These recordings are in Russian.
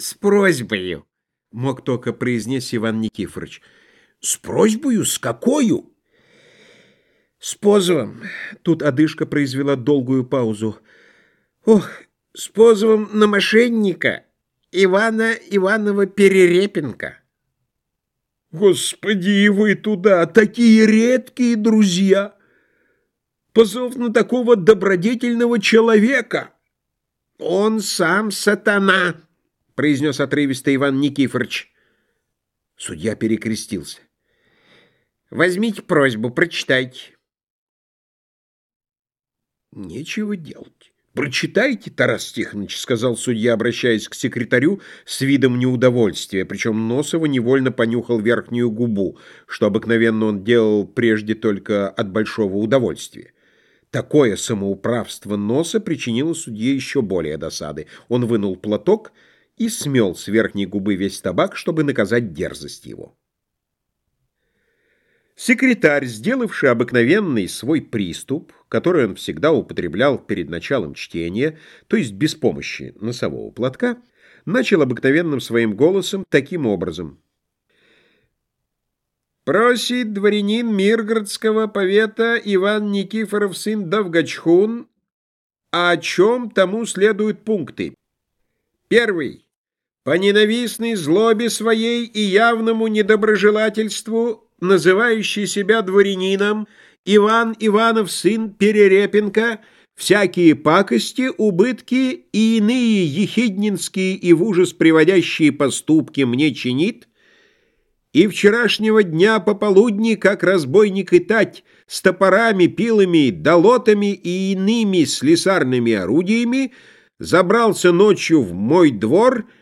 с просьбою, мог только произнести Иван Никифорович. С просьбою? С какою? С позовом. Тут одышка произвела долгую паузу. Ох, с позовом на мошенника Ивана Иванова Перерепенко. Господи, вы туда, такие редкие друзья! Позов на такого добродетельного человека! Он сам сатана, произнес отрывисто Иван Никифорович. Судья перекрестился. Возьмите просьбу, прочитайте. Нечего делать. «Прочитайте, Тарас Тихонович», — сказал судья, обращаясь к секретарю с видом неудовольствия, причем Носова невольно понюхал верхнюю губу, что обыкновенно он делал прежде только от большого удовольствия. Такое самоуправство носа причинило судье еще более досады. Он вынул платок и смел с верхней губы весь табак, чтобы наказать дерзость его. Секретарь, сделавший обыкновенный свой приступ, который он всегда употреблял перед началом чтения, то есть без помощи носового платка, начал обыкновенным своим голосом таким образом. «Просит дворянин Миргородского повета Иван Никифоров сын Довгачхун, а о чем тому следуют пункты. Первый. По ненавистной злобе своей и явному недоброжелательству называющий себя дворянином, Иван Иванов, сын Перерепенко, всякие пакости, убытки и иные ехиднинские и в ужас приводящие поступки мне чинит, и вчерашнего дня пополудни, как разбойник и тать, с топорами, пилами, долотами и иными слесарными орудиями, забрался ночью в мой двор и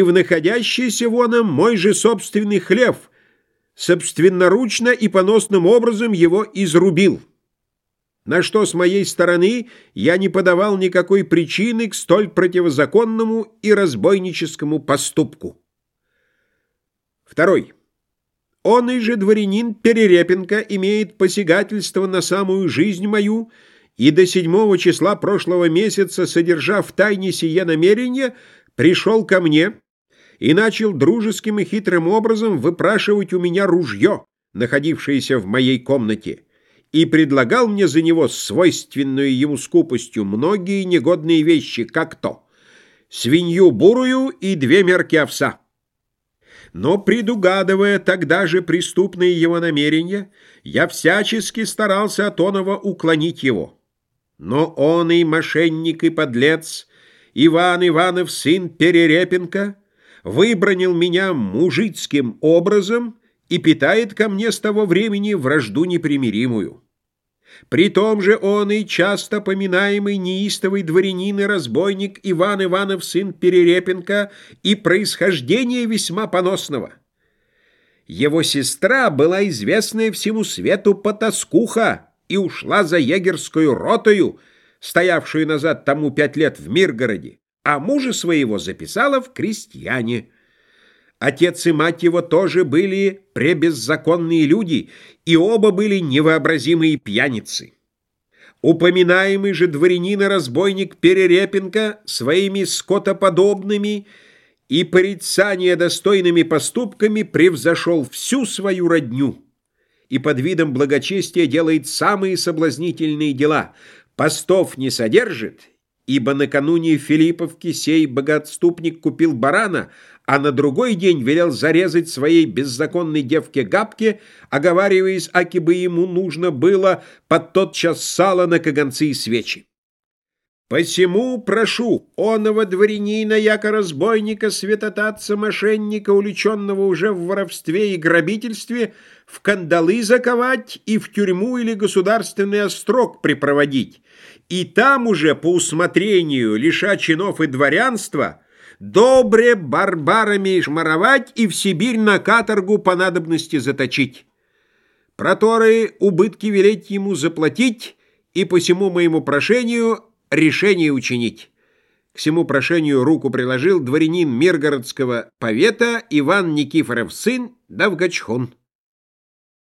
в находящийся воном мой же собственный хлев — собственноручно и поносным образом его изрубил. На что с моей стороны я не подавал никакой причины к столь противозаконному и разбойническому поступку. Второй. Он и же дворянин Перерепенко имеет посягательство на самую жизнь мою, и до седьмого числа прошлого месяца, содержав в тайне сие намерение, пришел ко мне, и начал дружеским и хитрым образом выпрашивать у меня ружье, находившееся в моей комнате, и предлагал мне за него свойственную ему скупостью многие негодные вещи, как то свинью бурую и две мерки овса. Но, предугадывая тогда же преступные его намерения, я всячески старался от оного уклонить его. Но он и мошенник, и подлец, Иван Иванов, сын Перерепенко, выбронил меня мужицким образом и питает ко мне с того времени вражду непримиримую. При том же он и часто поминаемый неистовый дворянин и разбойник Иван Иванов, сын Перерепенко, и происхождение весьма поносного. Его сестра была известная всему свету потаскуха и ушла за егерскую ротою, стоявшую назад тому пять лет в Миргороде а мужа своего записала в крестьяне. Отец и мать его тоже были пребеззаконные люди, и оба были невообразимые пьяницы. Упоминаемый же дворянин и разбойник Перерепенко своими скотоподобными и порицания достойными поступками превзошел всю свою родню и под видом благочестия делает самые соблазнительные дела, постов не содержит ибо накануне Филипповки сей богатступник купил барана, а на другой день велел зарезать своей беззаконной девке Габке, оговариваясь, аки бы ему нужно было под тот час сала на каганцы и свечи. Посему прошу оного дворянина, яко разбойника, святотатца, мошенника, увлеченного уже в воровстве и грабительстве, в кандалы заковать и в тюрьму или государственный острог припроводить, и там уже по усмотрению, лиша чинов и дворянства, добре барбарами шмаровать и в Сибирь на каторгу по надобности заточить. Проторы убытки велеть ему заплатить и по всему моему прошению решение учинить. К всему прошению руку приложил дворянин Миргородского повета Иван Никифоров сын Давгачхун.